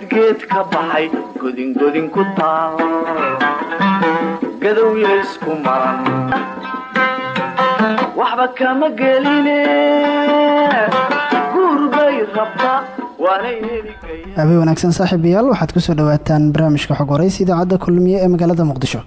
geedgeed ka baxay godingodin ku taal gadowya isku maran waxba kama geline. Guurbay rabta habeen wanaagsan saaxiibayaal waxaad ku soo dhawaataan barnaamijka xog waraysi idaacadda kulmiye ee magaalada muqdisho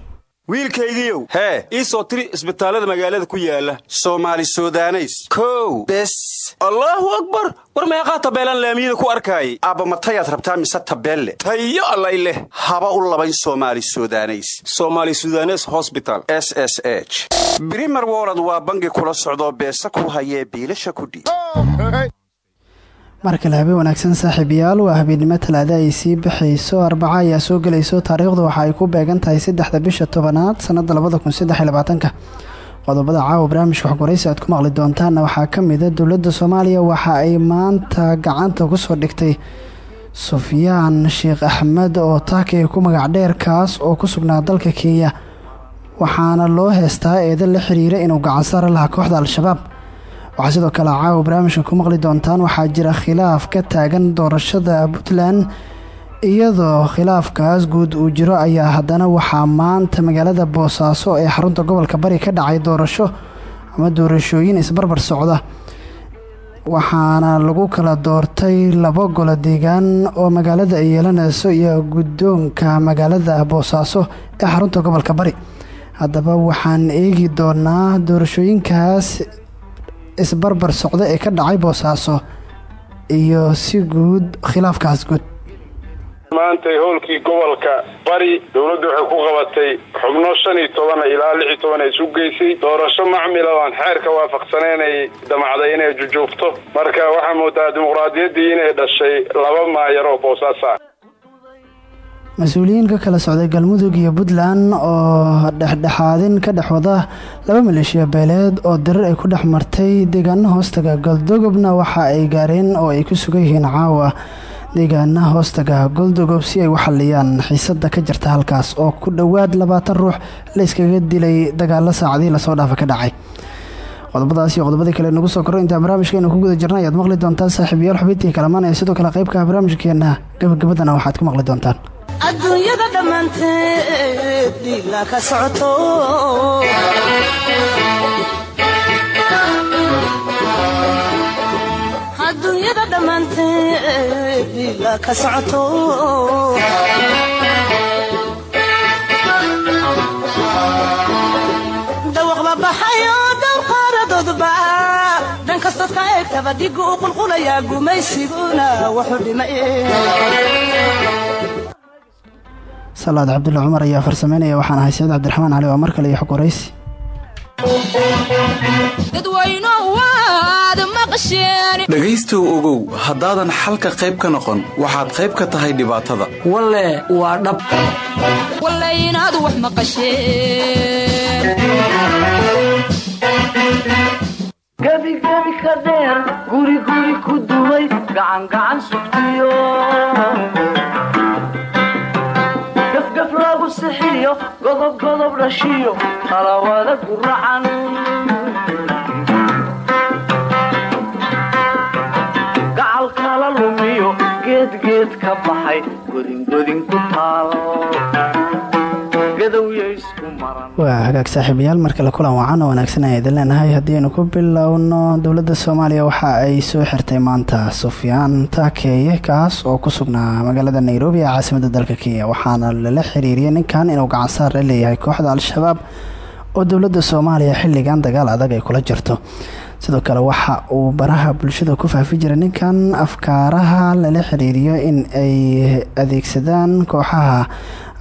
wiilkaygiiow hee ii soo tiri isbitaallada magaalada ku yaalla soomaali sudaneys. Kow bes. Allaahu akbar! War meeqaa tabeelaan laamiyada ku arkaayay? Aabbamatayaad rabtaa mise tabeelle? Tayo allay leh. Haba u labayn somaali sudaneys. Somaali sudanes hosbital s s h. Brimer wolod waa bangi kula socdoo beesa ku hayee biilasha kudhiib mar kale habeen wanaagsan saaxiibayaal waa habeennimo talaada ay sii baxayso arbaca ayaa soo gelayso. Taariikhdu waxa ay ku beegan tahay saddexda bisha tobanaad sannada labada kun qodobada caawa barnaamijka xogwaraysi aad ku maqli doontaanna waxaa ka mida ah soomaaliya waxa ay maanta gacanta ku soo dhigtay sufyaan sheekh axmed oo taakay ku magac dheer kaas oo ku sugnaa dalka kenya. Waxaana loo heestaa eedan la xiriira inuu gacan saari lahaa kooxda al-shabaab waxaa sidoo kale caawa barnaamijka ku maqli doontaan waxaa jira khilaaf ka taagan doorashada puntland iyadoo khilaafkaas guud uu jiro. Ayaa haddana waxaa maanta magaalada boosaaso ee xarunta gobolka bari ka dhacay doorasho ama doorashooyin isbarbar socda. Waxaana lagu kala doortay laba golo deegaan oo magaalada ay yeelanayso iyo guddoonka magaalada boosaaso ee xarunta gobolka bari. Haddaba waxaan eegi doonaa doorashooyinkaas isbarbar socda ee ka dhacay boosaaso iyo si guud khilaafkaas guud. Maantay howlkii gobolka bari dowladdu waxay ku qabatay xubno shan iyo toban ilaa lix iyo toban ay isu geysay. Doorasho macmila oo aan xeerka waafaqsanayn ay damacday inay jujuubto. Marka waxaa moodaa dimuqraadiyaddii inay dhashay laba maayar oo boosaasa mas'uuliyiin ka kala socday galmudug iyo puntland oo dhexdhexaadin ka dhex wada laba maleeshiya beeleed oo dirir ay ku dhex martay deegaana hoostaga goldogobna waxa ay gaareen oo ay ku sugan yihiin caawa. Deegaana hoostaga goldogob si ay u xaliyaan xiisada ka jirta halkaas oo ku dhowaad labaatan ruux la yskaga dilay dagaalo saacadii la soo dhaafa ka dhacay. Qodobadaas iyo kale nagu soo korro intaan barnaamijkeena ku guda jirna maqli doontaan saaxiibayaal xubintii kalamaan ee sidoo kale qaybka barnaamijkeena. Gabagabadana waxaad ku maqli doontaan adduunyada dhammaanteed dhiila ka socoto. Adduunyada dhammaanteed dhiila ka socoto. Dawaqba baxayo dawqaaradoodba dhan kastood ka eegtaba dhigu u qulqulayaa gumaysiguna wuxuu dhimay salaad cabdulla cumar ayaa farsameynaya waxaan ahay saciid cabdiraxmaan cali waa mar kale iyo xog waraysi dhegaystow ogow haddaadan xalka qayb ka noqon waxaad qayb ka tahay dhibaatada. Walle waa dhab. Inaad wax maqasheengebigebi ka dheer guriguri ku duway gacangacan sugtiyo gaf lagu sixiyo godobgodob dhashiyo talawada guracan gacalkala lumiyo geedgeed ka baxay godingodin ku taal waa hagaag saaxiibayaal. Mar kale kulan wacan oo wanaagsan ayaan idin leenahay. Haddii aynu ku bilowno dowladda soomaaliya waxa ay soo xirtay maanta sufyaan taakeeye kaas oo ku sugnaa magaalada nairobi ee caasimada dalka kenya. Waxaana lala xiriiriyay ninkan inuu gacansaar la leeyahay kooxda al-shabaab oo dowladda soomaaliya xilligan dagaal adag ay kula jirto. Sidoo kale waxa uu baraha bulshada ku faafi jiray ninkan afkaaraha lala xiriiriyo in ay adeegsadaan kooxaha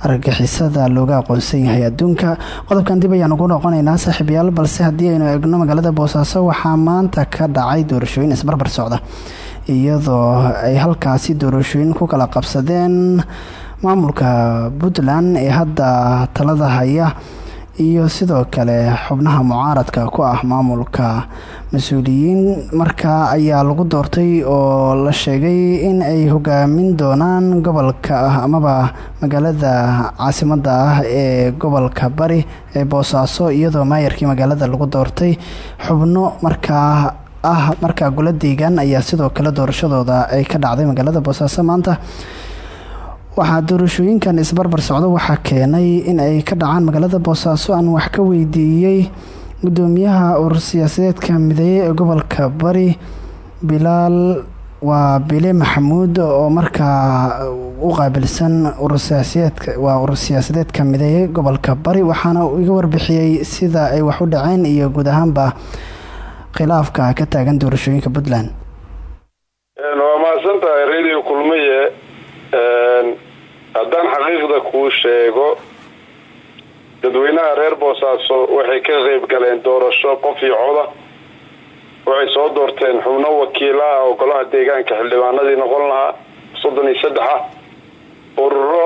argagixisada looga aqoonsan yahay adduunka. Qodobkan dib ayaan ugu noqonaynaa saaxiibayaal balse haddii aynu eegno magaalada boosaaso waxaa maanta ka dhacay doorashooyin isbarbar socda iyadoo ay halkaasi doorashooyin ku kala qabsadeen maamulka puntland ee hadda talada haya iyo sidoo kale xubnaha mucaaradka ku ah maamulka mas'uuliyiin markaa ayaa lagu doortay oo la sheegay in ay hogaamin doonaan gobolka ah amaba magaalada caasimadda ah ee gobolka bari ee boosaaso iyadoo maayarkii magaalada lagu doortay xubno markaa ah markaa golo deegaan ayaa sidoo kale doorashadooda ay ka dhacday magaalada boosaaso maanta waxaa doorashooyinkan isbarbar socdo. Waxaa keenay in ay ka dhacaan magaalada boosaaso aan wax ka weydiiyey gudoomiyaha urur siyaasadeedka mideeye ee gobolka bari. Bilaal waa bile maxamuud oo markaa u qaabilsan waa urur siyaasadeedka mideeye gobolka bari waxaana iga warbixiyey sida ay wax u dhaceen iyo guud ahaanba khilaafka ka taagan doorashooyinka puntland. Waa mahadsantahay radio kulmiye haddaan xaqiiqda kuu sheego dadweynaha reer boosaaso waxay ka qeyb galeen doorasho qof iyo coda. Waxay soo doorteen xubno wakiilaha oo golaha deegaanka xildhibaanadii noqon lahaa soddon iyo saddex ah. Ururo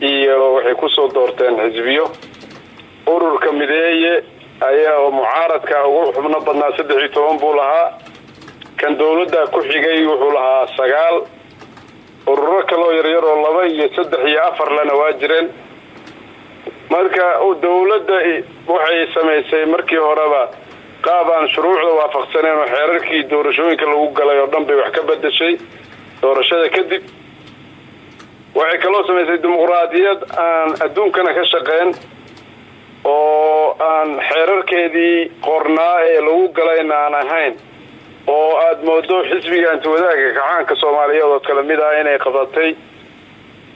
iyo waxay ku soo doorteen xisbiyo. Ururka mideeye ayaa mucaaradka ugu xubno badnaa saddex iyo toban buu lahaa. Kan dowladda ku xigay wuxuu lahaa sagaal ururo kaloo yaryar oo laba iyo saddex iyo afar lena waa jireen. Marka dowladda waxay samaysay markii horeba qaab aan shuruucda waafaqsaneen oo xeerarkii doorashooyinka lagu galay oo dhan bay wax ka bedeshay doorashada kadib. Waxay kaloo samaysay dimuqraadiyad aan adduunkana ka shaqeyn oo aan xeerarkeedii qornaa ee lagu galayna aan ahayn oo aada moodo xisbiga antiwadaaga kacaanka soomaaliyeed oo kale mid ah inay qabatay.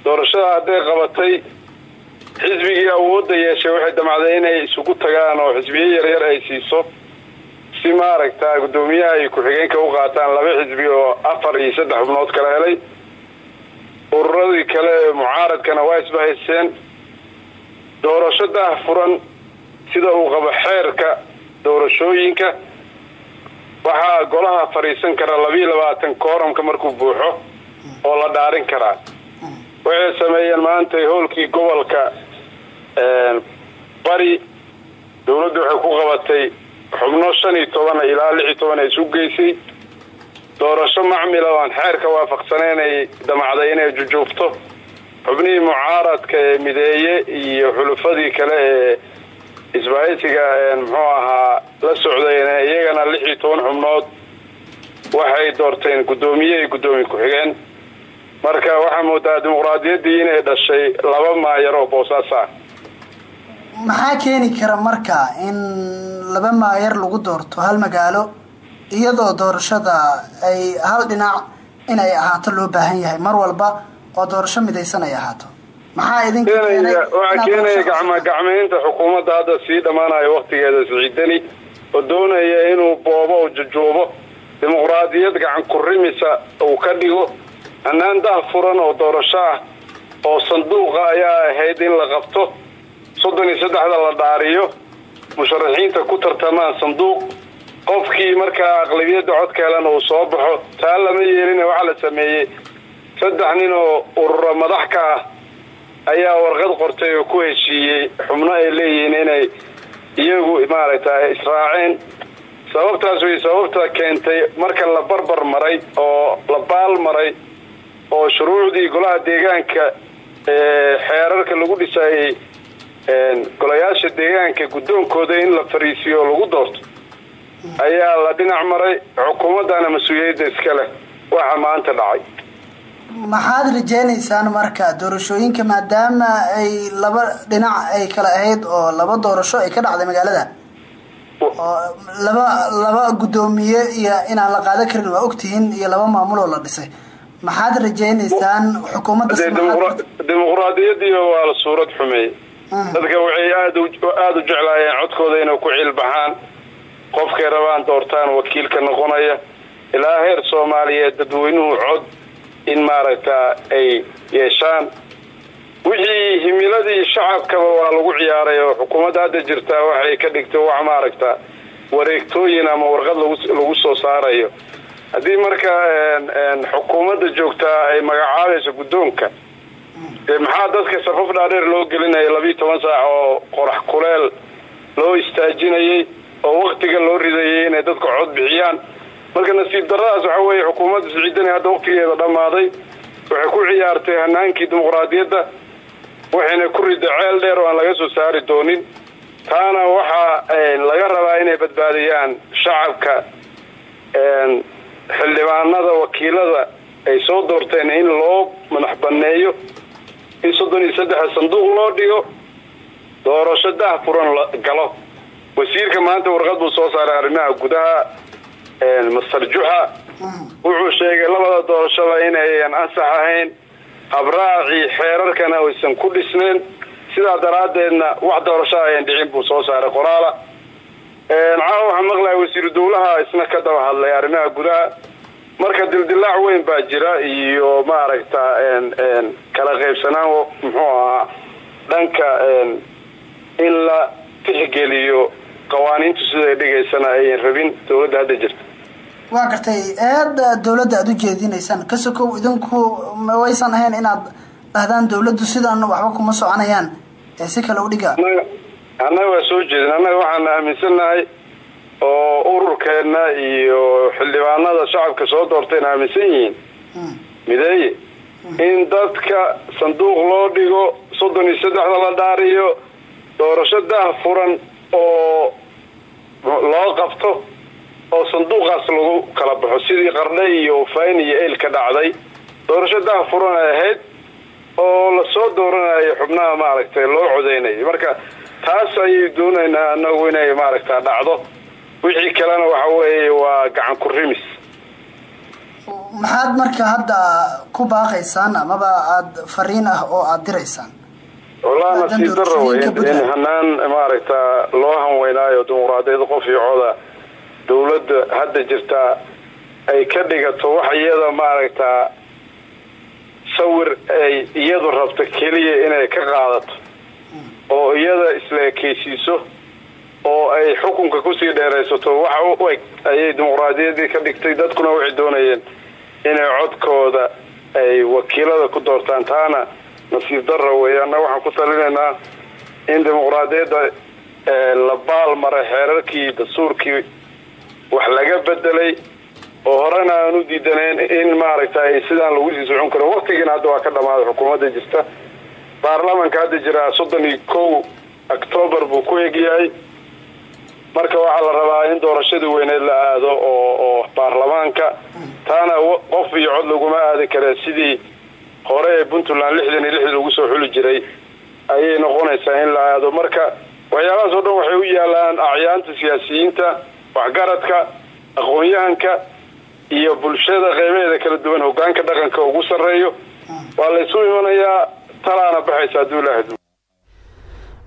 Doorashada hadday qabatay xisbigii awoodda yeeshay waxay damacday inay isugu tagaan oo xisbiyo yaryar ay siiso. Si maaragta guddoomiyaha ay ku-xigeenka u qaataan laba xisbi oo afar iyo saddex xubnood kala helay. Ururadii kale ee mucaaradkana waa isbahayseen. Doorasho daah furan sida uu qabo xeerka doorashooyinka waxaa golaha fadhiisan kara labiiyo labaatan kooramka markuu buuxo oo la dhaarin karaa. Waxay sameeyeen maanta howlkii gobolka bari. Dowladdu waxay ku qabatay xubno shan iyo toban ilaa lix iyo toban isu geysay. Doorasho macmila aan xeerka waafaqsanayn ay damacday inay jujuubto xubnihii mucaaradka ee mideeye iyo xulufadii kale ee isbahaysiga muxuu ahaa la socdayna iyagana lix iyo toban xubnood waxay doorteen guddoomiye iyo guddoomiye ku-xigeen marka waxaa moodaa dimuqraadiyaddii inay dhashay laba maayar oo boosaas ah maxaa keeni kara marka in laba maayar lagu doorto hal magaalo iyadoo doorashada ay hal dhinac inay ahaato loo baahan yahay? Mar walba oo doorasho midaysan ay ahaato waxaa keenaya gacma gacmaynta xukuumadda hadda sii dhammaanayo waktigeeda siciidani oo doonaya inuu boobo oo jujuubo dimuqraadiyad gacan kurimisa uu ka dhigo. Hanaan dah furan oo doorasho ah oo sanduuqa ayaa ahayd in la qabto. Soddon iyo saddexda la dhaariyo. Musharaxiinta ku tartamaan sanduuq. Qofkii markaa aqlabiyadda codka helana uu soo baxo taa lama yeelina waxaa la sameeyey. Saddex nin oo ururo madax ka ah ayaa warqad qortay oo ku heshiiyey xubno ay leeyihiin inay iyagu maaragta israaceen. Sababtaas way sababta keentay marka la barbar maray oo la baal maray oo shuruucdii golaha deegaanka ee xeerarka lagu dhisayey golayaasha deegaanka guddoonkooda in la fariisiyo lagu doorto ayaa la dhinac maray xukuumaddana mas'uuliyadda iska leh. Waxa maanta dhacay maxaad rajeynaysaan marka doorashooyinka maadaama ay laba dhinac ay kala ahayd oo laba doorasho ay ka dhacday magaalada? Oo laba laba guddoomiye iyo inaan la qaadan karin waa ogtihiin iyo laba maamul oo la dhisay. Maxaad rajeynaysaan xukuumadda dimuqraadiyadiiba waa la suurad xumeeyey dadka waxay aad aada u jeclaayeen codkooda inay ku ciilbaxaan qofkay rabaan doortaan wakiilka noqonaya. Ilaa heer soomaaliyeed dadweynuhu cod in maaragta ay yeeshaan. Wixii himiladii shacabkaba waa lagu ciyaaray oo xukuumadda hadda jirtaa waxay ka dhigtay wax maaragta wareegtooyin ama warqad lagu soo saarayo. Haddii marka xukuumadda joogtaa ay magacaabayso guddoonka dee maxaa dadka safaf dhaadheer loo gelinaya labiiyo toban saac oo qorax kuleel loo istaajinayay oo waktiga loo ridayay inay dadka cod bixiyaan marka nasiib daradaas waxaa weeye xukuumadda siciidani hadda waktigeeda dhammaaday waxay ku ciyaartay hanaankii dimuqraadiyadda waxayna ku rida ceel dheer oo aan laga soo saari doonin. Taana waxaa laga rabaa inay badbaadiyaan shacabka xildhibaanada wakiilada ay soo doorteen in loo madax banneeyo in soddon iyo saddexa sanduuq loo dhigo doorasho dah furan galo. Wasiirka maanta warqad buu soo saaray arrimaha gudaha master juxa wuxuu sheegay labada doorashada inayan ansax ahayn. Habraacii xeerarkana aysan ku dhisneen sidaa daraaddeedna wax doorasho ayan dhicin buu soo saaray qoraala. Caawa waxaa maqlaya wasiiru dawlaha isna ka daba hadlay arrimaha gudaha. Marka dildilaac weyn baa jira iyo maaragta kala qaybsanaan muxuu ahaa dhanka in la tixgeliyo qawaaniintu siday dhigaysana ayan rabin dawladda hadda jirta. Waa gartay eeda dawladda aada u jeedinaysaan. Ka sokow idinku waysan ahayn inaad dhahdaan dawladdu sidan waxba kuma soconayaan. Ee si kale u dhiga annaga waa soo jeedin. Annaga waxaan aaminsannahay oo ururkeenna iyo xildhibaanada shacabka soo doorteen aaminsan yihiin. Mideeye in dadka sanduuq loo dhigo soddon iyo saddexda la dhaariyo doorasho dah furan oo loo qabto oo sanduuqaas lagu kala baxo sidii qardhe iyo ufayn iyo eyl ka dhacday. Doorasho furan ay ahayd oo la soo dooranayo xubnaha maaragtay loo codeynayay. Marka taas ayay doonaynaa anagu inay maaragta dhacdo. Wixii kalena waxa weeye waa gacan ku rimis. Maxaad marka hadda ku baaqaysaan amaba aada fariin ah oo aada diraysaan wallahi nasiib daro wey in hanaan maaragta loo hanweynaayo dimuqraadiyad qof iyo coda dawladda hadda jirtaa ay ka dhigato wax iyada maaragta sawir ay iyadu rabto keliya inay ka qaadato. Oo iyada isla ekeysiiso oo ay xukunka ku sii dheeraysato. Waxa u eg ayay dimuqraadiyaddii ka dhigtay dadkuna waxay doonayeen inay codkooda ay wakiilada ku doortaan. Taana nasiib darra weeye annaga waxaan ku talinaynaa in dimuqraadiyadda la baal maray xeerarkii dastuurkii wax laga bedelay oo horena aan u diidanayn in maaragtay sidaan lagu sii socon karo waktigiina hadda waa ka dhammaaday xukuumadda jirta. Baarlamanka hadda jiraa soddon iyo kow octoobar buu ku egyahay marka waxaa la rabaa in doorashadii weyneed la aado oo oo baarlamaanka taana qof iyo cod laguma aadi kare sidii hore ee puntland lixdan iyo lixdii lagu soo xuli jiray ayay noqonaysaa in la aado. Marka waxyaabahaas oo dhan waxay u yaalaan acyaanta siyaasiyiinta waxgaradka aqoon-yahanka iyo bulshada qeybaheeda kala duwan hogaanka dhaqanka ugu sarreeyo. Waa la ysu imanayaa talaana baxaysa hadduu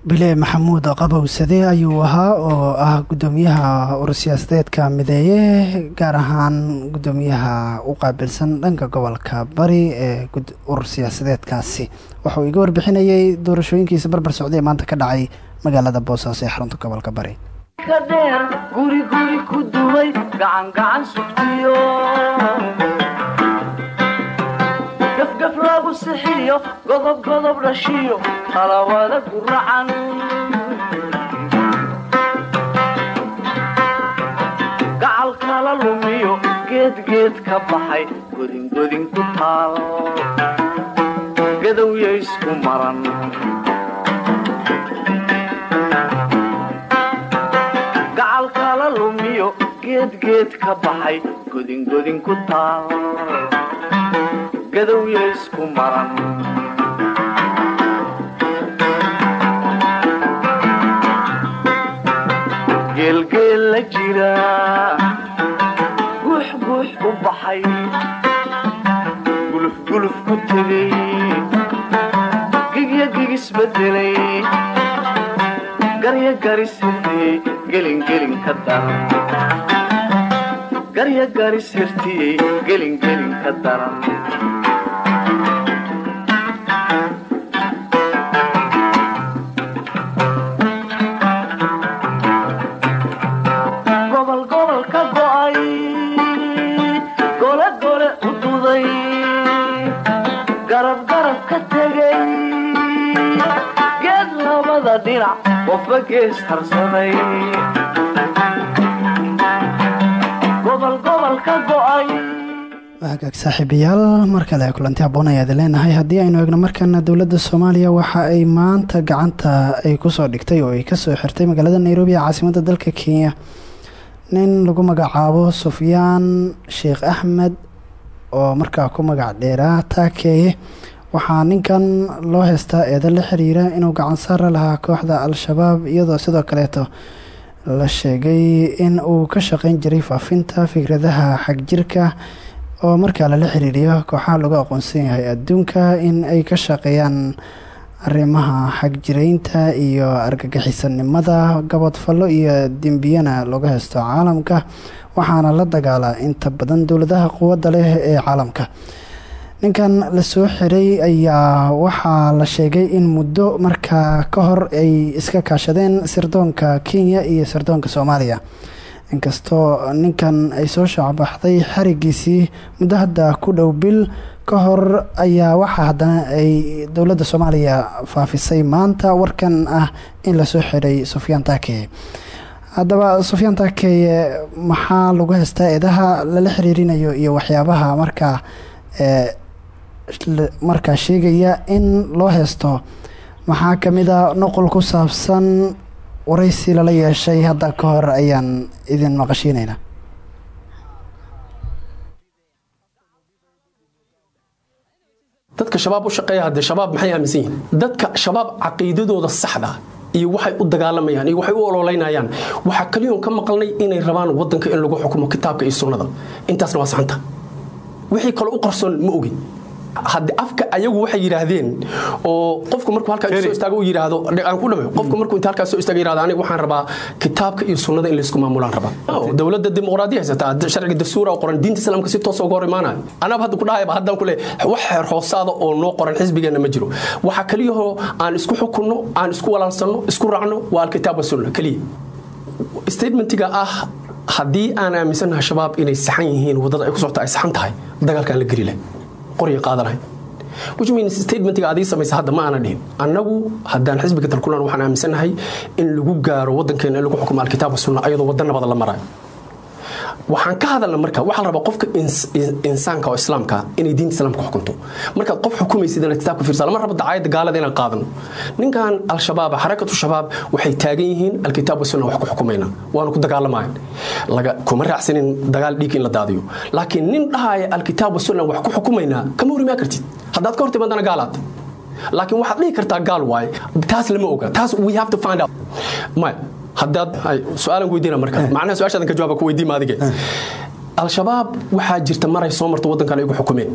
bile maxamuud qabowsade ayuu ahaa oo ah guddoomiyaha urur siyaasadeedka mideeye gaar ahaan guddoomiyaha u qaabilsan dhanka gobolka bari ee urur siyaasadeedkaasi. Waxauu iga warbixinayay doorashooyinkiisa barbar socday ee maanta ka dhacay magaalada boosaaso ee xarunta gobolka bari. Dheer guri guri ku duway gacan gacan sugtiyo gafgaf lagu sixiyo godob godob dhashiyo talawada guracan gacal kala lumiyo geedgeed ka baxay godingodin ku taal. Gadowya isku maran. Gacal kala lumiyo geedgeed ka baxay godingodin ku taal gadowya isku maran geelgeel la jira guux guux u baxay gulufguluf ku tegay gigya gigisbedelay garya garisirtiyey gelingelin ka daran garya garisirtiyey gelingelin ka daran qofba gees harsaday hagaag saaxiibayaal mar kale kulanti habboon ayaad leenahay. Haddii aynu eegno markana dowladda soomaaliya waxa ay maanta gacanta ay ku soo dhigtay oo ay ka soo xirtay magaalada nairobi ee caasimadda dalka kenya. Nin lagu magacaabo sufyaan sheekh axmed oo markaa ku magac dheeraa taakeeye waxaa ninkan loo heystaa eedo la xiriira inuu gacan saara lahaa kooxda al-shabaab iyadoo sidoo kaleeto la sheegay in uu ka shaqeyn jiray faafinta fikradaha xagjirka oo markaa lala xiriiriyo kooxaha lagu aqoonsan yahay adduunka in ay ka shaqeeyaan arrimaha xagjiraynta iyo argagixisanimada gabadfallo iyo dembiyana lagu haysto caalamka waxaana la dagaalaa inta badan dowladaha quwadda leh ee caalamka ninkan la soo xiray ayaa waxaa la sheegay in muddo markaa ka hor ay iska kaashadeen sirdoonka kenya iyo sirdoonka soomaaliya. Inkastoo ninkan ay soo shaacbaxday xarigiisii muddo hadda ku dhow bil ka hor ayaa waxaa haddana ay dowladda soomaaliya faafisay maanta warkan ah in la soo xiray sufyaan taakeye haddaba sufyaan taakeye maxaa lagu haystaa eedaha lala xiriirinayo iyo waxyaabaha markaa ee markaa sheegaya in loo heysto maxaa ka mid a noqol ku saabsan waraysi lala yeeshay hadda ka hor ayaan idin maqashiinaynaa dadka shabaab u shaqeeya haddee shabaab maxay aaminsan dadka shabaab caqiidadooda saxda iyo waxay u dagaalamayaan iyo waxay u ololeynayaan waxaa kaliyoon ka maqalnay inay rabaan wadanka in lagu xukumo kitaabka iyo sunnada. Intaasna waa saxanta. Wixii kale u qarsoon ma ogin afka ayagu waxay yidhaahdeen oo qofku markuu halkaa soo istaago yidhaahdo aan ku dhamayo qofku markuu inta halkaa soo istaago yidhahdo aniga waxaan rabaa kitaabka iyo sunnada in laysku maamulaan rabaa. Dowladda dimuqraadiya haysataa sharciga dastuura oo qoran diinta islaamka si toos uga hor imaanayo anaaba hadda ku dhahayaba haddaan ku leeyahay wax xeer hoosaada oo noo qoran xisbigeenna ma jiro. Waxa kaliyahoo aan isku xukunno aan isku walaalsanno isku raacno waa alkitaab wasunna keliya. Statementiga ah haddii aan aaminsanaha shabaab inay saxan yihiin waddada ay ku socota ay saxan tahay dagaalkaan la geli leh qorya qaadanahay. Which means statementiga adii samaysa hadda ma aana dhihin. Annagu haddaan xisbiga dalkulan waxaan aaminsanahay in lagu gaaro waddankeena in lagu xukumo alkitaab sunna ayadoo wadda nabada la marayo waxaan ka hadalna marka waxaa la rabaa qofka insaanka oo islaamka inay diinta islaamka xukunto. Markaad qof xukumaysid inaad kitaabka fiirsa lama rabo dacaayadda gaalada inaan qaadano. Ninkan al-shabaab xarakatu shabaab waxay taagan yihiin alkitaab wasunna wax ku xukumayna. Waana ku dagaalamayan laga kuma raacsanin dagaal dhiig in la daadiyo. Laakiin nin dhahaya alkitaab wasunna wax ku xukumaynaa kama horimaa kartid. Haddaad ka hortimaadana gaalaad. Laakiin waxaad dhihi kartaa gaal waaye taas lama oga. Taas we have to find out. Maya su'aalan weydiina marka. Macnaha su'aashaadan ka jawaaba ku weydiima adige al-shabaab waxaa jirta maray soo marta waddankan ay ugu xukumeen.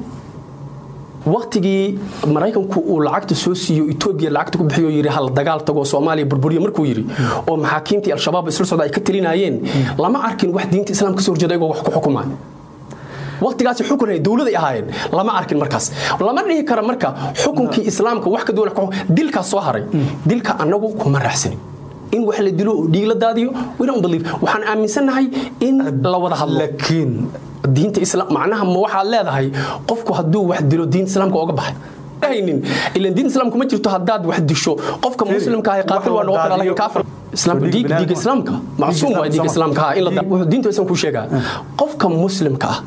Waqtigii maraykanku uu lacagta soo siiyo etoobiya lacagta ku bixiyo yidhi hal dagaal tago soomaaliya burburiyo markuu yidhi oo maxaakiimtii al-shabaab isla socda ay ka talinayeen lama arkin wax diinta islaamka ka soo horjeeda iyagoo wax ku xukumaa waqtigaasi xukunay dowladay ahaayeen lama arkin markaas. Lama dhihi kara marka xukunkii islaamka wax ka duwan dilkaas soo haray. Dilka annagu kuma raacsanin in wax la dilo oo dhiig la daadiyo we don't believe. Waxaan aaminsannahay in la wada hadlo. laakiin diinta islaam macnaha ma waxaad leedahay qofku hadduu wax dilo diinta islaamka oga baxay. Diinta islaamka ma jirto haddaad wax disho. Qofka muslimka qaatil waa noqon karaa laakiin kaafir. Islaamka diig diig islaamka. Macsuum waa diig islaamka in la wuxuu diinta islaamka ku sheegaa. Qofka muslimka ah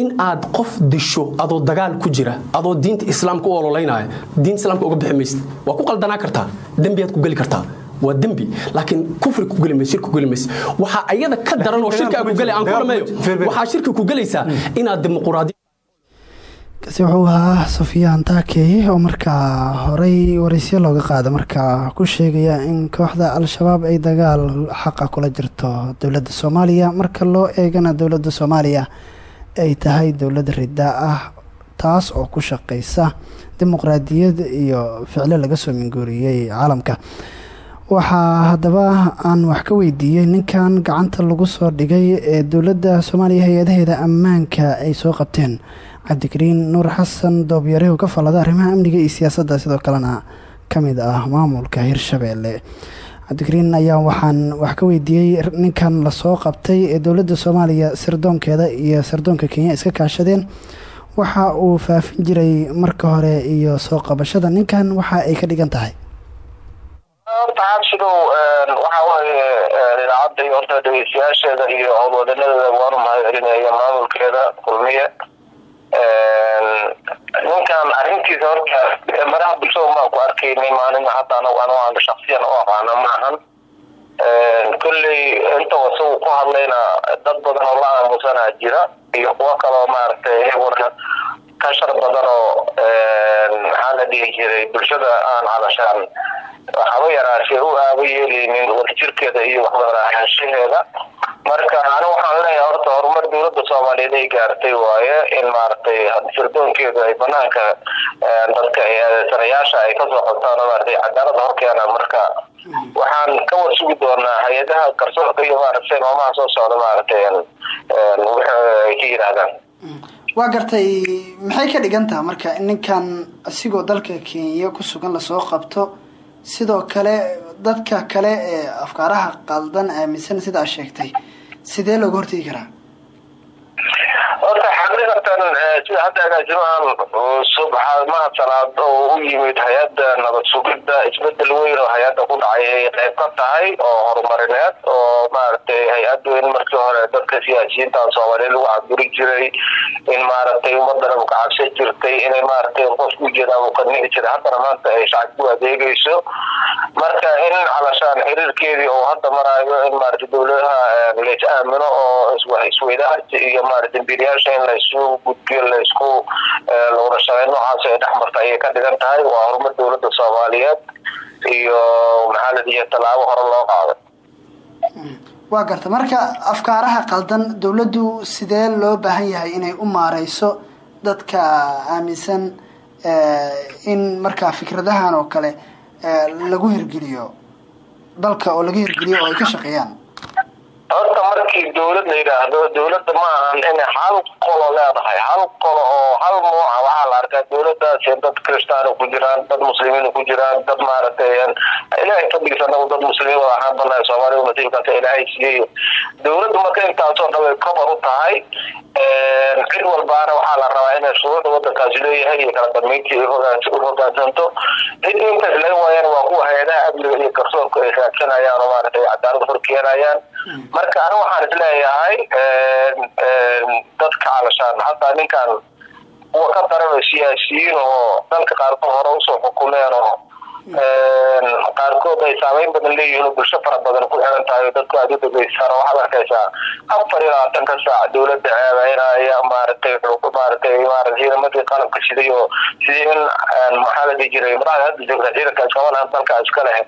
in aad qof disho adoo dagaal ku jira adoo diinta islaamka u ololeynaya diinta islaamka uga bixi maysid waa ku qaldanaa kartaa dembiyaad ku geli kartaa waa dembi laakiin kufri ku geli mayso shirki ku geli mayso waxaa ayada ka daran oo shirki ku geli aan ku dhameeyo waxaa shirki ku gelaysaa inaad dimuqraadi kasi wuxuu ahaa sufyaan taakeeye oo markaa horey waraysyo looga qaada markaa ku sheegaya in kooxda al-shabaab ay dagaal xaqa kula jirto dowladda soomaaliya. Marka loo eegana dowladda soomaaliya ay tahay dowlad ridaa ah taas oo ku shaqeysa dimuqraadiyad iyo ficlo laga soo minguuriyey caalamka waxaa haddaba aan wax ka weydiiyey ninkan gacanta lagu soo dhigay ee dowladda soomaaliya hay'adaheeda ammaanka ay soo qabteen. Cabdikariin nuur xasan doobyare oo ka fallada arrimaha amniga iyo siyaasadda sidoo kalena ka mid ah maamulka hirshabeelle cabdikariin ayaa waxaan wax ka weydiiyey ninkan la soo qabtay ee dowladda soomaaliya sirdoonkeeda iyo sirdoonka kenya iska kaashadeen. Waxa uu faafin jiray marka hore iyo soo qabashada. Ninkan waxa ay ka dhigan tahay horta xabsigow waxa waaye idaacadda iyo horta dhegeystayaasheeda iyo howlwadanadeeda waanu mahadcelinaya maamulkeeda kulmiye. Ninkan arrintiisa horta maraha bulshada maan ku arkaynay maalin hadda anagu aan shaksiyan u aqaana ma ahan inta wasagu ku hadlayna dad badan oo la aamusanaa jira iyo kuwo kaloo maaragtay iyaguna kashar badan oo maxaa la dhihi jiray bulshada aan hadashaan waxaba yaraasee u aaba yeelaynin wadajirkeeda iyo waxwadaahanshaheeda marka ani waxaan leeyahay horta horumar dowladda soomaaliyeed ay gaartay waaye in maaragtay sirdoonkeedu ay banaanka dadka sanayaasha ay ka soo qabtaan maaragtay cadaalada horkeenaan marka. Waxaan ka war doonaa hay'adaha garsoorka iyo maaragtay noomaha soo socda maaragtay wixii ay ka yidhaahdaan waa gartay maxay ka dhigan taha marka in ninkan asigoo dalka kenya ku sugan la soo qabto sidoo kale dadka kale ee afkaaraha qaldan aaminsan sidaa sheegtay sidee looga hortegi karaa horta xaqiiqatan sida hadda agaasimahan subxaamaha salaad oo u yimid hay'adda nabad sugidda isbeddel weyn oo hay'adda ku dhacay ay qayb ka tahay oo horumarineed oo maaragtay hay'addu in markii hore dadka siyaasiyiinta soomaaliya lagu caburi jiray in maaragtay ummadana u kacabsan jirtay inay maaragtay qofku u jeedaa uu qanici jiray. Haddana maanta ay shacabku adeegayso. Marka in calashaan xiriirkeedii oo hadda maraayo in maaragtay dowladaha lays aamino oo isweydaarsi iyo dambiilayaasha in laysu gudbiyo laysku laguna shaqeyn noocaas ay dhex marta ayay ka dhigan tahay. Waa horumar dowladda soomaaliyeed iyo maxaa la dihi tallaabo hore loo qaaday. Waa garta. Marka afkaaraha qaldan dowladdu sidee loo baahan yahay inay u maareyso dadka aaminsan in markaa fikradahan oo kale lagu hirgeliyo dalka oo laga hirgeliyo oo ay ka shaqeeyaan horta markii dowlad la yidhaahdo dowladda ma ahan inay hal qolo leedahay. Hal qolo oo hal nooca waxaa la arkaa dowladaasi dad kristaana ku jiraan dad muslimiina ku jiraan dad maaragtay ilaahay fadligiisa anagu dad muslimiin ahaan banahay soomaaliya masiibkaasa ilaahay siiyey. Dowladda marka intaasoo dhan way cover u tahay cid walbaana waxaa la rabaa inay shuruucda wadankaasi leeyahay iyo kala dambeyntii u hogaansanto cid intaas laga waayana waa kuwa hay'adaha amniga iyo garsoorka ay raadsanayaan oo cadaalad horkeenayaan. Marka ani waxaan is leeyahay dadka calashaan hadda ninkan kuwa ka daran siyaasiyiin oo dalka qaarkood hore u soo xukumeen oo qaarkood ay saameyn badan leeyihiin bulsho fara badan ku xiran tahay dadku aad u dhageystaan oo waxaad arkaysaa afar iyo labaatan ka saac dowladda ceebeynaya maaragtay maaragtay maaragtay ciidamadii qalabka siday oo sidii in maxaa la jiray madaxda hadda joogta ciidanka iskama lahan dalka iska leh ay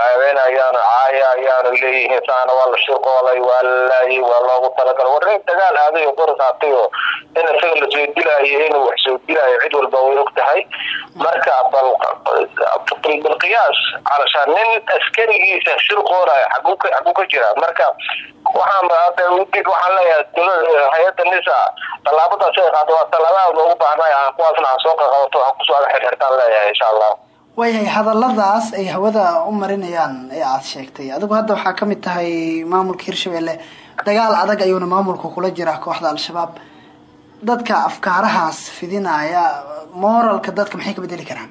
ceebeynayaan caayayaan oo leeyihiin saana waa la shirqoolay waa la waa loogu talagalay. War dagaal aaday oo qoras aatay oo in isaga la soo dilaayo inuu wax soo dilaayo cid walba way og marka bal bilqiyaas calashaan nin askarigiisa shir qooraya xaguu ka xaguu ka jira. Marka waxaan hadda udig waxaan leeyahay hay'adda nisa tallaabadaas ay qaado waa tallaabada loogu baahnay ah kuwaasna ha soo qaqabato ha ku soo aga xirxirtaan leeyahay insha allah waayahay hadalladaas ay hawada u marinayaan ee aada sheegtay. Adigu hadda waxaa ka mid tahay maamulka hirshabelle dagaal adag ayuuna maamulka kula jiraa kooxda al-shabaab. Dadka afkaarahaas fidinaya moralka dadka maxay ka bedeli karaan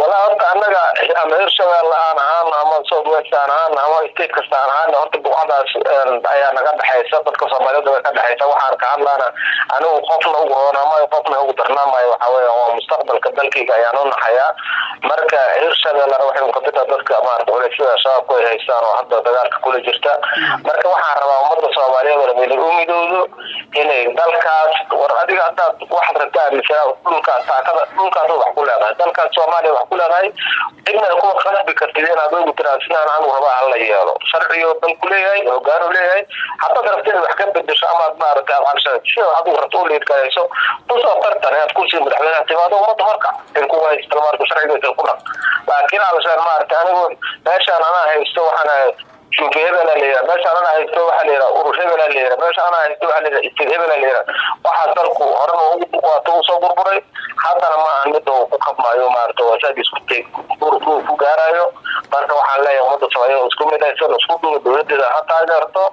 walaa horta annaga ama hirshabelle aan ahaan ama south west aan ama state kasta aan horta buucadaas ayaa naga dhexaysa dadka soomaaliyada ka dhexaysa waxaan ka hadlaana anigu qofna ugu roonamayo qofna ugu darnaamayo waxa weya waa mustaqbalka dalkayga ayaan u naxayaa. Marka hirshabellena waxay ka mid ah dadka maarata culeysyada shabaabku ay haystaan oo hadda dagaalka kula jirta. Marka waxaan rabaa ummadda soomaaliyeed oo inay u midowdo inay dalkaas war adiga haddaad waxaad rabta aaminsaa dhulkaas taakada dhulkaas wax ku leedahay. Dalkaas soomaaliya wax ku leedahay cidna kuma qasbi kartid inaad ogu tiraa sidaan anigu rabaa hala yeelo. Sharciyo dalku leeyahay hogaanu leeyahay. Haddaad rabta inaad wax ka bedesho amaad maarata aad calshaa sida adigu rabta u liidkarayso u soo tartan inaad ku sii madaxweynaha timaado ummadda horka in kuwa haysta maarata sharcigiisa ku dhaq. Laakiin calshaan maarata anigu meeshaan anaa haysto waxaan shuuka hebela layira meesha anana haysto waxaa layira urur hebela layira meesha anaa haysto waxaa layira istig hebela layira waxaa dalku horena waata uu soo burburay haddana ma ahan midda uu ku kabmaayo maarata wasaad isku teg ku gaarayo. Marka waxaan leeyahay ummadda soomaaliya isku midaysan isku duuba dowladeeda ha taageerto.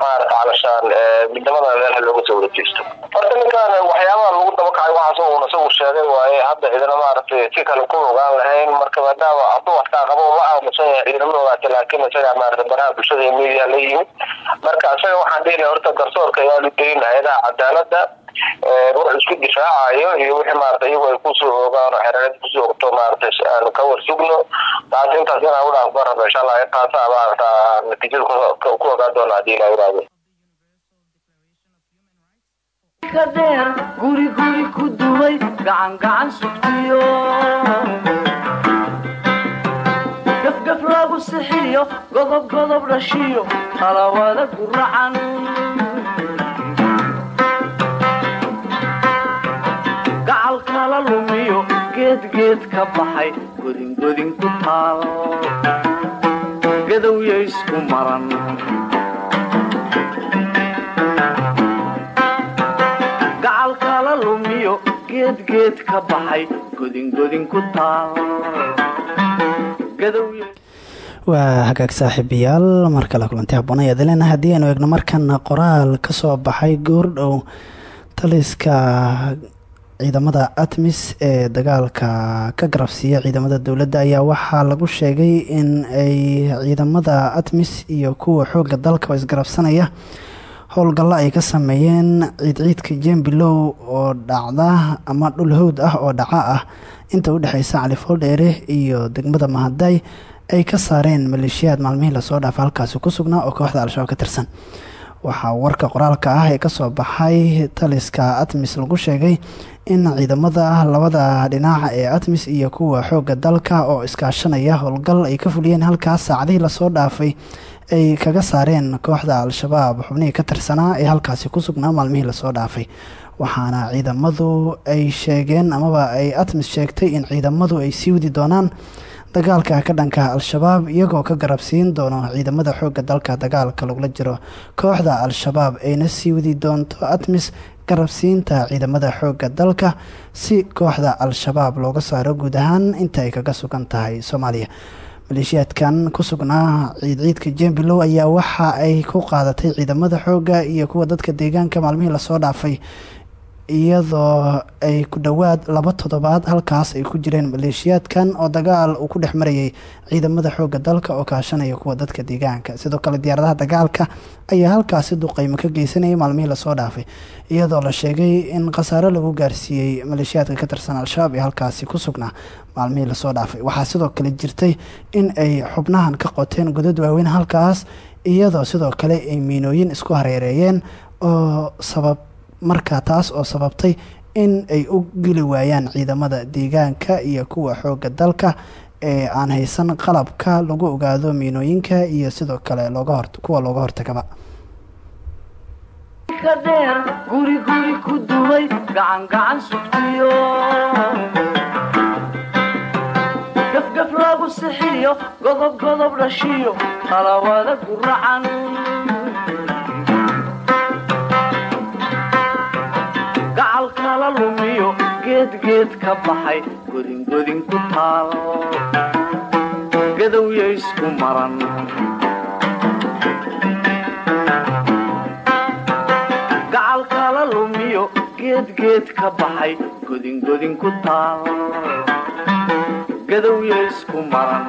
Maarata calashaan midnimada meelaha looga soo wada jeesto horta ninkaan waxyaabaha lagu daba kacay waxaas uuna isagu sheegay waaye hadda ciidana maaragtay si kale ku ogaan lahayn. Marka maadaama hadduu waxtaa qabo ma aamusan yahay ciidamada ogaatay laakiin isaga maaragtay banaha bulshada media la yimid. Marka isaga waxaan dhihi horta garsoorka ayaa hay'adaha cadaalada wax isku difaacayo iyo wixii maarata iyagu ay ku soo ogaan oo xereerad ku soo ogto maarata aanu ka warsugno. Taas intaas inaan udhaaf ba raba insha allah taasa maarata natiijada ku ogaan doona haddii ilah yiraahdo ka dheer guri guri ku duway gacan gacan sugtiyo. Gafgaf lagu sixiyo godob godob dhashiyo talawada guracan kala lumiyo geed geed ka baxay godin godin ku taal gadowya isku maran gacal kala lumiyo geed geed ka baxay godin godin ku taal waa hagaag saaxiibayaal mar kale kulanti haboon ayaad leena haddii aynu eegno markana qoraal ka soo baxay goordhow taliska ciidamada atmis ee dagaalka ka garabsiiya ciidamada dowladda ayaa waxaa lagu sheegay in ay ciidamada atmis iyo kuwa xooga dalka oo isgarabsanaya howlgallo ay ka sameeyeen ciidciidka jembilow oo dhacda ama dhul howd ah oo dhaca ah. Inta u dhexeysa califoldheere iyo degmada mahaday ay ka saareen maleeshiyaad maalmihii la soo dhaafa halkaasi ku sugnaa oo kooxda al-shabaab ka tirsan waxaa warka qoraalka ah ee ka soo baxay taliska atmis lagu sheegay in ciidamada labada dhinaca ee atmis iyo kuwa xooga dalka oo iskaashanaya howlgal ay ka fuliyeen halkaas saacadihii la soo dhaafay ay kaga saareen kooxda al-shabaab xubnihii ka tirsanaa ee halkaasi ku sugnaa maalmihii la soo dhaafay. Waxaana ciidamadu ay sheegeen amaba ay atmis sheegtay in ciidamadu ay sii wadi doonaan dagaalka ka dhanka al-shabaab iyagoo ka garabsiin doono ciidamada xooga dalka dagaalka lagula jiro. Kooxda al-shabaab ayna sii wadi doonto atmis garabsiinta ciidamada xooga dalka si kooxda al-shabaab looga saaro guud ahaan inta ay kaga sugan tahay soomaaliya. Maleeshiyaadkan ku sugnaa ciidciidka jembilow ayaa waxa ay ku qaadatay ciidamada xooga iyo kuwa dadka deegaanka maalmihii la soo dhaafay iyadoo ay ku dhowaad laba toddobaad halkaas ay ku jireen maleeshiyaadkan oo dagaal uu ku dhex marayay ciidamada xooga dalka oo kaashanaya kuwa dadka deegaanka. Sidoo kale diyaaradaha dagaalka ayaa halkaasi duqeymo ka geysanayay maalmihii la soo dhaafay iyadoo la sheegay in khasaaro lagu gaarsiiyey maleeshiyaadka ka tirsan al-shabaab ee halkaasi ku sugnaa maalmihii la soo dhaafay. Waxaa sidoo kale jirtay in ay xubnahan ka qoteen godad waaweyn halkaas iyadoo sidoo kale ay miinooyin isku hareereeyeen oo sabab markaa taas oo sababtay in ay u geli waayaan ciidamada deegaanka iyo kuwa xooga dalka ee aan haysan qalabka lagu ogaado miinooyinka iyo sidoo kale kuwa looga hortagaba. Ka dheer guri guri ku duway gacan gacan sugtiyo. Gafgaf lagu sixiyo godob godob dhashiyo talawada guracan kala lumiyo geed geed ka baxay godin godin ku taal gadowya isku maran gacal kala lumiyo geed geed ka baxay godin godin ku taal gadowya isku maran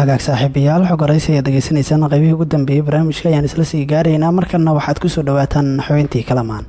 hagaag saaxiibayaal xog horeysi ayaad degeysanaysaan qaybihii ugu dambeeyey barnaamijka ayaan isla sii gaaraynaa markana waxaad ku soo dhawaataan xubintii kalamaan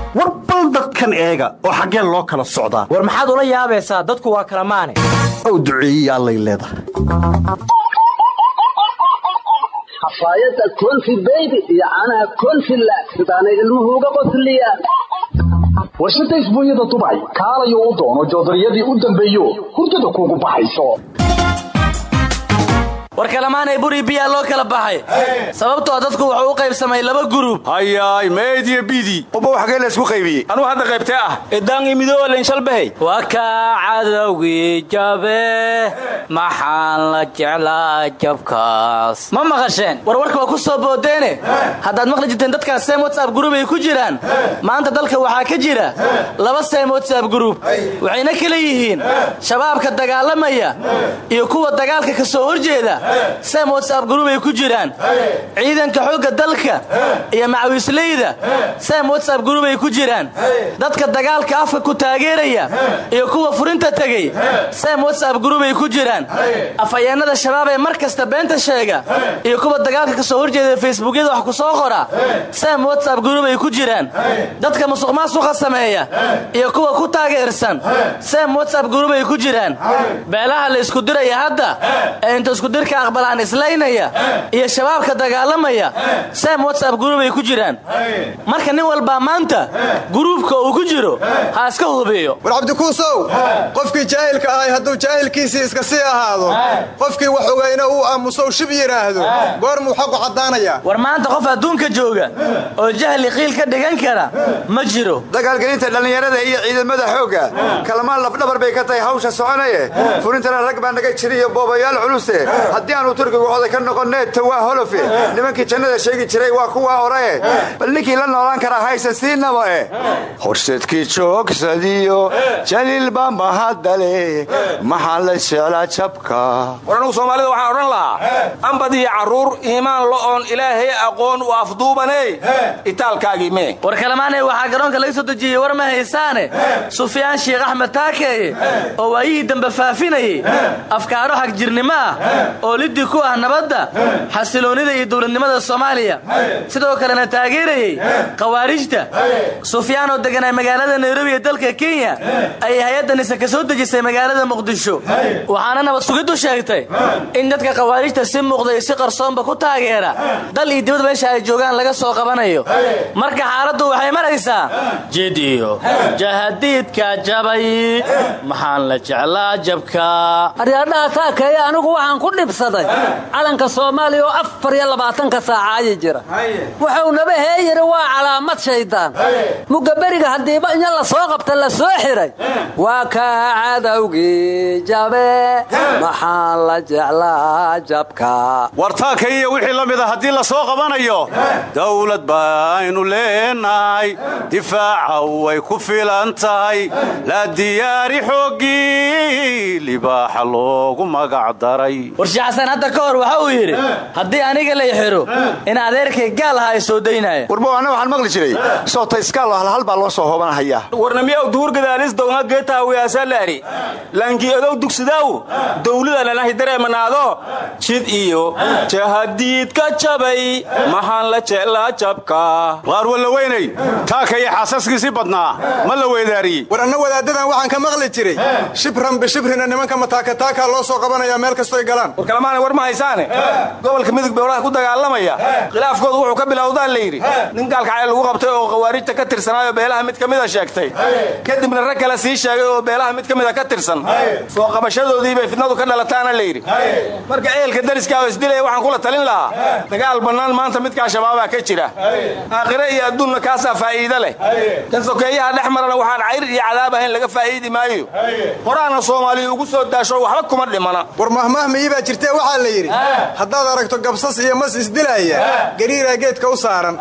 war bal dadkan eega oo xaggeen loo kala socdaa war maxaad ula yaabaysaa? Dadku waa kala maane. Ow duceeyiya allay leedahay xafaayadda konfi beybi iyo caanaha konfi laag sidaanay ilmuhu uga qosliyaan warshadda isbuunyada dubay kaalayo u doono joodariyadii u dambeeyo hurdada kuugu baxayso war kalamaanay buri biyaa loo kala baxay. Sababtoo dadku wuxuu u qaybsamay laba gurub. Hayaay meediya bidi uba xagee la isku qaybiyey. Anuu hadda qaybtee ah. Idaangi midoolen shalbahay. Waa kaa cadowgii jabe. Maxaan la jeclaa jabkaas. Ma maqasheen? Warwarka waa ku soo boodeene. Haddaad maqli jirteen dadkaas seem whatsapp group ay ku jiraan maanta dalka waxaa ka jira laba seem whatsapp group waxayna kala yihiin shabaabka dagaalamaya iyo kuwa dagaalka ka soo horjeeda seem whatsapp group ay ku jiraan. Ciidanka xoogga dalka iyo macawisleyda. Seem whatsapp group ay ku jiraan. Dadka dagaalka afka ku taageeraya iyo kuwa furinta tegey. Seem whatsapp group ay ku jiraan. Afhayeennada shabaab ee mar kasta beenta sheega iyo kuwa dagaalka ka soo horjeeda facebookyada wax ku soo qora. Seem whatsapp group ay ku jiraan. Dadka musuq maasuqa sameeya iyo kuwa ku taageersan. Seem whatsapp group ay ku jiraan. Beelaha la isku diraya hadda ee inta iskudirka aqbalaan islaynaya iyo shabaabka dagaalamaya seem whatsapp group ay ku jiraan. Marka nin walbaa maanta guruubka uu ku jiro ha iska hubiyo. War cabdikuusow qofkii jaahilka ahay hadduu jaahilkiisii iska sii ahaado qofkii wax ogayna uu aamusow shib yidhaahdo goormuu xaqu caddaanayaa war maanta qof adduunka jooga oo jahli qiil ka dhigan kara ma jiro. Dagaalgelinta dhallinyarada iyo ciidamada xoogga kalamaan lafdhabar bay ka tahay hawsha soconaye. Furintana rag baa naga jiriyo boobayaal culuse haddii aanu turkigu oday ka noqonnee tawaa holofe nimankii jannada sheegi jiray waa kuwaa horae bal ninkii la noolaan karaa haysan siinaba eh. Horseedkii joogsadiyo jaliilba mahadale maxaan la jeclaa jabka? War anugu soomaalida waxaan odhan lahaa ambad iyo carruur iimaan lo'oon ilaahay aqoon u afduubaney itaalkaagii mee. War kalamaanay waxaa garoonka laga soo dejiyey war ma haysaane. Sufyaan sheekh axmed taakeeye oo waayihii dambe faafinayey. Afkaaro xagjirnimo ah oo liddi ku ah nabadda xasiloonnida iyo dowladnimada soomaaliya. Sidoo kalena taageerayey khawaarijta. Sufyaan oo deganaa magaalada nairobi ee dalka kenya ayay hay'addanise ka soo dejisay magaalada muqdisho. Waxaana nabad sugiddu sheegtay in dadka khawaarijta si muuqda iyo si qarsoonba ku taageera. Dal iyo dibad meesha ay joogaan laga soo qabanayo. Marka xaaladdu waxay maraysaa jidiyo jahadiidka jabay maxaan la jeclaa jabka? Aryaadhaha taakeeye anigu waxaan ku dhibsaday calanka soomaaliya oo afar iyo labaatanka saacaayi jira. Wuxuu naba heeyiri waa calaamad shaydaan mugga beriga haddiiba inya la soo qabta la soo xiray. Waa kaa cadowgii jabe maxaan la jeclaa jabka? War taakaiyo wixii la mida haddii la soo qabanayo. Dawlad baynu leenahay difaaca way ku filan tahay la diyaari xooggii libaaxa loogu magac daray. Warshe xasan hadda ka hor waxa uu yidhi haddii aniga lay xiro in adeerkay gaal aha ay soo daynaya warbo anna waxaan maqli jiray sootayskaal halhal baa loo soo hoobanhayaa warnamiyaw duur gadaalis downa geetaawiyaasalaari laangiyadow dugsidaaw dowladananahi dareemanaado jid iyo jahadiidka jabay maxaan la jeclaa jabka. Waar walla weynay taaka iyo xaasaskiisii badnaa ma la weydaariyey war anna wadaaddadan waxaan ka maqli jiray. Shibran bishibrina nimanka mataakataakaa loo soo qabanaya meel kastoy galaan war kalamaana war ma haysaane? Gobolka midug beolaha ku dagaalamaya. Khilaafkoodu wuxuu ka bilowdaa la yidhi. Nin gaalkacay lagu qabtay oo khawaarijta ka tirsanaayo beelaha mid ka mida sheegtay. Kadibna rag kale sii sheegay oo beelaha mid ka mida ka tirsan. Soo qabashadoodii bay fidnadu ka dhalataana la yidhi. Marka ehelka dariska oo isdilaya waxaan kula talin lahaa. Dagaal bannaan maanta midkaa shabaabaa ka jira. Aakhire iyo adduunna kaasaa faa'iide leh. Kan sokeeyaha dhex marana waxaan cayr iyo cadaab ahayn laga faa'iidi maayo. Horaana soomaaliya ugu soo daasho waxba kuma dhimana. War mahmahmii baa jirtee waxaa la yidhi haddaad aragto gabsas iyo mas isdilaya gariiraa geedka u saaran.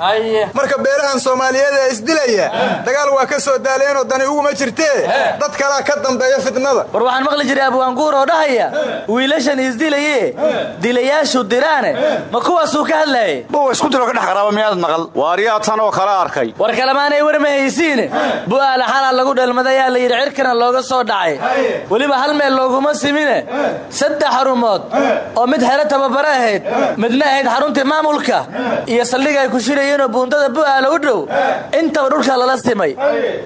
Marka beelahan soomaaliyeed ee isdilaya dagaal waa ka soo daaleenoo dani uguma jirtee dad kalaa ka dambeeya fitnada. War waxaan maqli jiray abwaanguur oo dhahaya wiilashan isdilaye dilayaashu diraane. Ma kuwaasuu ka hadlaayay buwa isku dilo ka dhex qaraaba miyaadad maqal? Waaryaa tan oo kale arkay. War kalemaanay war ma haysiine bu'aala xalaa lagu dhalmadayaa la yidhi cirkana looga soo dhacay. Weliba hal meel looguma simine. Saddex xarumood oo mid xero tababare ahayd midna ahayd xaruntii maamulka iyo saldhiga ay ku shirayeenoo buundada bu'aala u dhow intaba dhulka lala simay.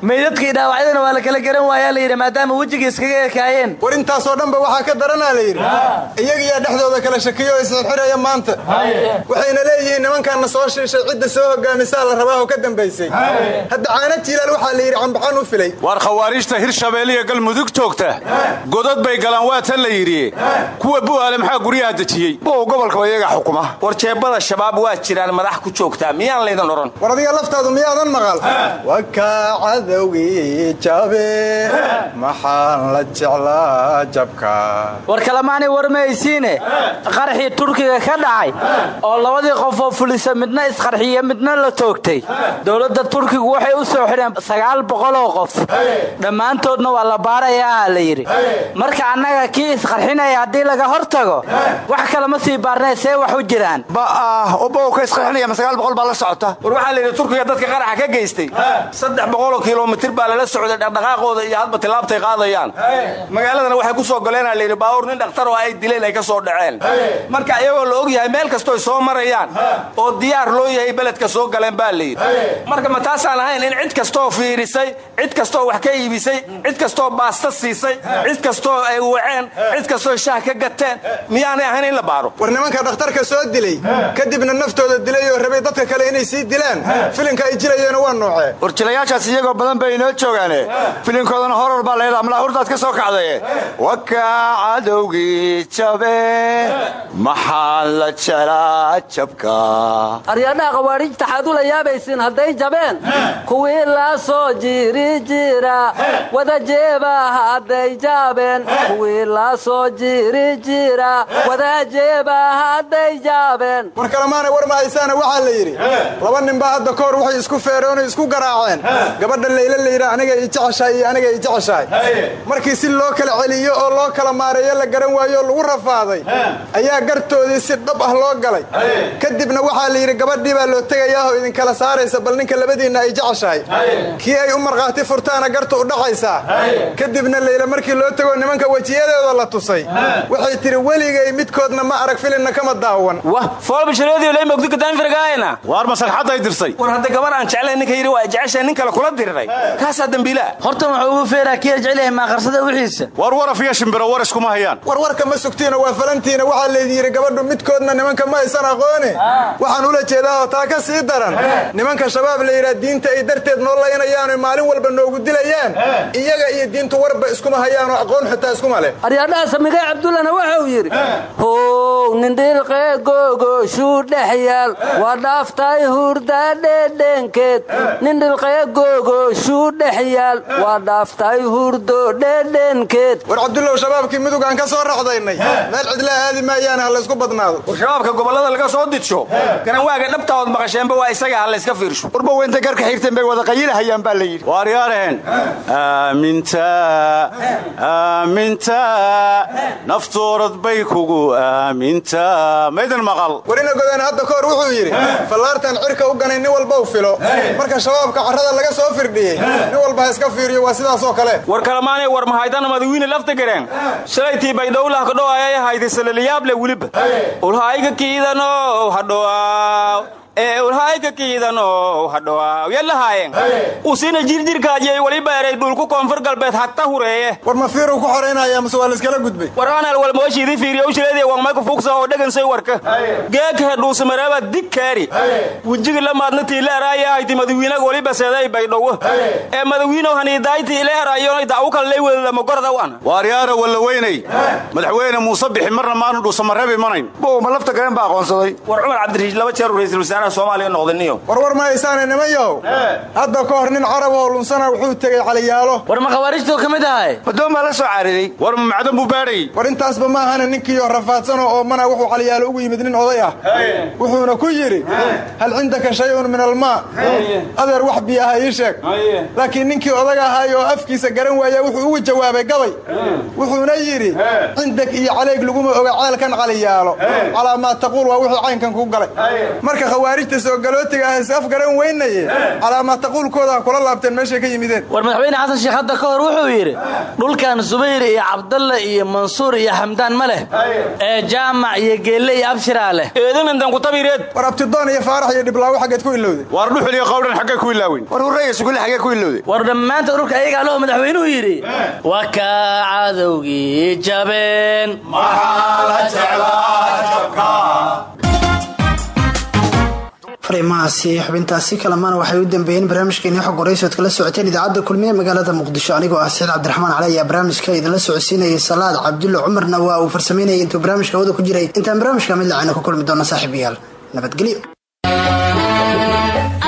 Meydadkii dhaawacyadana waa la kala garan waayaa la yidhi maadaama wejigii iskaga ekaayeen. War intaasoo dhanba waxaa ka daranaa la yidhi. Iyagiyaa dhexdooda kala shakiyo oo isxirxiraya maanta. Waxayna leeyihiin nimankaanna soo shiishay cidda soo hogaamisaa la rabaa oo ka dambaysay. Hadda caana jiilaal waxaa la yidhi cambaxan u filay. Waar khawaarijta hirshabeelle iyo galmudug joogta godad bay galaan waa tan la yidhi. Kuwa bu'aale maxaa guryaha dejiyey. Bow gobolkaba iyaga xukuma. War jeebada shabaab waa jiraan madax ku joogtaa miyaan laydin odhan war adiga laftaadu miyaadan maqal wakaa cadowgii jabe maxaan la jeclaa jabka. War kalemaanay warmaysiine qarxii turkiga ka dhacay oo labadii qofoo fulisa midna isqarxiye midna la toogtay. Dowladda turkigu waxay u soo xidheen sagaal boqoloo qof. Dhammaantoodna waa la baarayaa la yidhi. Marka annaga kii isqarxinaya haddii laga hor tago wax kale ma sii baarnay see wax u jiraan. Ba'ah oo bow ka isqarxinaya ma sagaal boqol baa la socota. War waxaa layidhi turkiga dadka qaraxa ka geystay. Saddex boqoloo kilomitir baa lala socday dhaqdhaqaaqooda iyo hadba tilaabtay qaadayaan. Magaaladana waxay ku soo goleenaa layidhi baawur nin dhakhtar oo ay dileen ay ka soo dhaceen. Marka iyagoo la og yahay meel kastooy soo marayaan oo diyaar loo yahay beledka soo galeen baa layidhi marka ma taasaan ahayn in cid kastoo fiirisay cid kastoo wax ka iibisay cid kastoo baasta siisay cid kastoo ay waceen cid kastoo shaah ka gateen miyaanay ahayn in la baaro. War nimanka dhakhtarka soo dilay kadibna naftooda dilay oo rabay dadka kale inay sii dilaan. Filinka ay jilayeena waa noocee? Warjilayaashaas iyagoo badan bay inoo joogaane. Filinkoodana horor baa leedaha malaa hurdaad ka soo kacdaye wakaa cadowgii jabe maxaa la jelaa jabka? Aryadhaha qawaadhiijta xaad ula yaabaysiin hadday jabeen kuwii la soo jiri jira wada jeeba hadday jaabeen kuwii la soo jiri jira wada jeeba hadday jaabeen. War kalemaana war mahaysaana waxaa la yidhi laba ninbaa hadda ka hor waxay isku feeroonay isku garaaceen. Gabadha layla layidha aniga i jeceshahay iyo aniga i jeceshahay. Markii si loo kala celiyo oo loo kala maareeyo la garan waayo oo lagu rafaaday ayaa gartoodii si dhab ah loo galay. Kadibna waxaa la yidhi gabadhii baa loo tegayaahoo idinkala saaraysa bal ninka labadiinna ay jeceshahay. Kii ay u markhaati furtaana garta u dhacaysaa. Kadibna layla markii loo tegoo nimanka wejiyadooda la tusay waxay tidhi weligay midkoodna ma arag filinna kama daawan. Waar masalxadday dirsay? War hadda gabar aan jeclayn ninka yidhi waa jeceshahay nin kale kula diriray kaasaa dembiilaa horta wuxuu ugu feeraa kiya jecelyahay maaqarsada wixiisa war waraf iyo shimbiro war iskuma hayaan. War warka ma sugtiino waa falantiina. Waxaa laydin yidhi gabadhu midkoodna nimanka ma aysan aqoone waxaan ula jeedaao taa ka sii daran. Nimanka shabaab la yidhaa diinta ay darteed noo laynayaano maalin walba noogu dilayaan. Iyaga iyo diintu warba iskuma hayaanoo aqoon xitaa iskuma leh. Aryadhaha samigay cabdullana wuxuu yidhi how nindhilqee googoshuu dhex yaal waa dhaaftay hurda dhedhenkeed nindhilqee googoshuu dhex yaal waa dhaaftay hurdo dhedhenkeed war cabdullow shabaabkii midugaan ka soo raxdaynay meel cidlaa aadi maayaane ha laysku badnaado war shabaabka gobollada laga soo didsho garanwaaga dhabtaood maqasheenba waa isaga ha layska fiirsho warba weynta garka xirteen bay wada qayilahayaan baa la yidhi waaryaarehen aaminta aaminta naftoorad bay kugu aaminta. Maydan maqal. Warina godaan hadda ka hor wuxuu yidhi fallaartan cirka u ganay nin walba u filo. Marka shabaabka carrada laga soo firdhiyey nin walba ha iska fiiriyo waa sidaasoo kale. War kalamaanay war mahaydana madawiine lafta gareen. Shalaytii baydhowlah kadhow ayay hayday salaliyaable weliba. Ulhaayga kiidanow hadhow ee ulhaayka kiidanow hadhow yalahaayeen usina jirjirkaajiyay waliba eray dhulku koonfur galbeed hagta hureeye war ma fiiruu ku xoraynaya mase waa layskala gudbay war aanal walmooshiidi fiiriya ushileediya wangmayku fuugsa oo dhagansay warka geegkahe dhuusamareeba dig kaari wejigi lamaadna tiile eraayahayti madawiinaga waliba seeday baydhowo ee madawiinow haniidayti ile eraayoonay dacu kallay wedadama gordawan waaryaara walla weynay madaxweyne muuse bixi marna maanu dhuusamareeb imanayn bow ma lafta galeen baa aqoonsaday war cumar cabdirashiid laba jeer ra'iisul wasaaraha soomaaliya noqdaniyo war war ma haysaane nimanyow hadda ka hor nin carab oo lunsana wuxuu tegey caliyaalo. War ma khawaarijtuu ka mid ahay? Madoon baa la soo caariday war ma macdan buu baadhay war intaasba ma ahana ninkiioo rafaadsano oo mana wuxuu caliyaalo ugu yimid nin oday ah. Wuxuuna ku yidhi hal cindaka shayun min almaa adeer wax biyo aha ii sheeg. Laakiin ninkii odaga ahaay oo afkiisa garan waaya wuxuu ugu jawaabay gabay. Wuxuuna yidhi cindak iyo calayg laguma oga ceelkan caliyaalo. Calaa maa taquul waa wuxuu caynkan ku galay. Marka khawaarijta soo galootiga ah is af garan weynaye calaa maa taquulkooda kula laabteen meeshay ka yimideen. War madaxweyne xasan sheekh hadda ka hor wuxuu yidhi dhulkan subayr iyo cabdalle iyo mansuur iyo xamdaan ma leh. Ee jaamac iyo geelle iyo abshiraa leh. Eedamintan kutabireed war abtidoon iyo faarax iyo dhiblaawo xaggeed ku ilowday waar dhuxul iyo qawdhan xaggay ku ilaawin war hurraya sugule xaggee ku ilowday war dhammaanta dhulka ayagaa lahu madaxweynuhu yidhi waa kaa cadowgii jabeen fariimahaasi xubintaasi kalamana waxay u dambeeyeen barnaamijkeeni xog waraysood kala socoteen idaacadda kulmiye magaalada muqdisho. Anigoo ah saciid cabdiraxmaan cali ayaa barnaamijka idinla socodsiinayay salaad cabdulle cumarna waa uu farsameynayay intuu barnaamijka hawada ku jiray. Intaan barnaamijka mid lacayna ku kulmi doona saaxiibayaal. Nabadgelyo.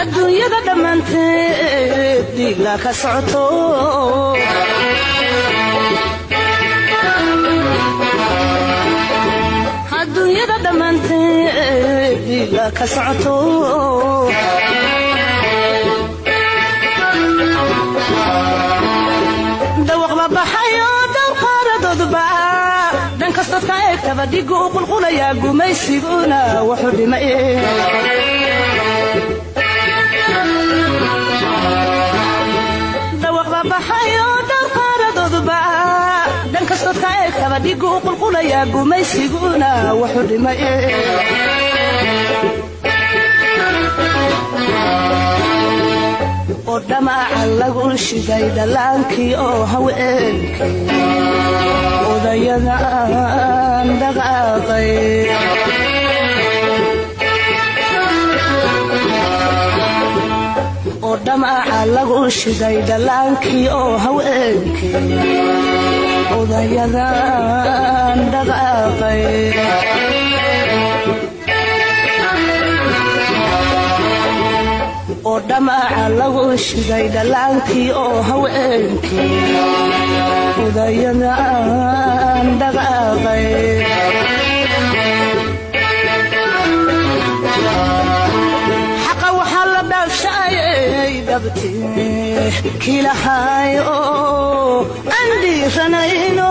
Adduunyada dhammaanteed dhiila ka socoto. Adduunyada dhammaanteed dhiila ka socoto. Dawaqba baxayo dhow qaaradoodba dhan kastoo ka eegtaba dhigu u qulqulayaa gumaysiguna wuxuu dhimay. Dawaqba baxayo dhow qaaradoodba dhan kastood ka eegtaba dhigu u qulqulayaa gumaysiguna wuxuu dhimay oo dhamaaca lagu shiday dhallaankii oo haweenkii. Odayadan dhaqaaqay. Oo dhamaaca lagu shiday dhallaankii oo haweenkii. Odayadan dhaqaaqay oo dhamaaca lagu shiday dhallaankii oo haweenkii. Odayadan dhaqaaqay. Xaqa waxaa la dhaafshaayay dhabti kilahay oo aan dhiiranayno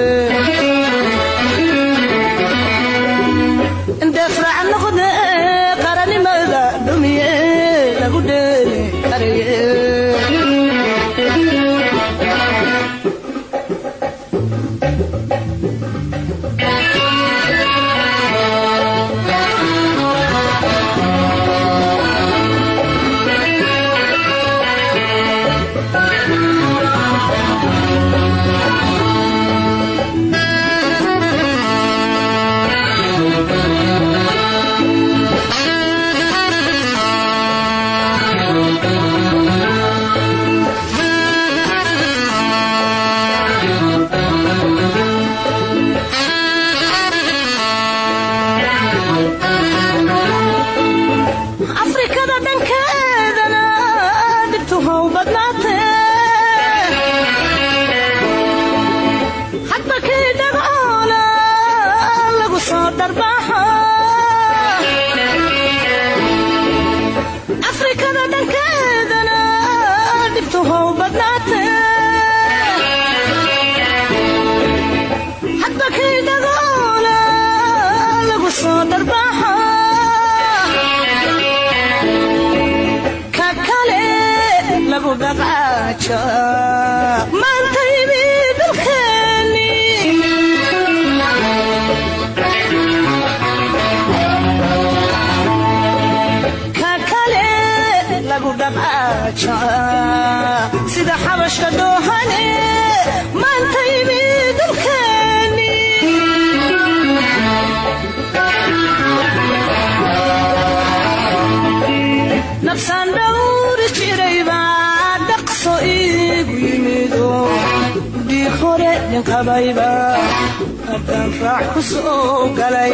dhaqaaja haddaan raax ku soo galay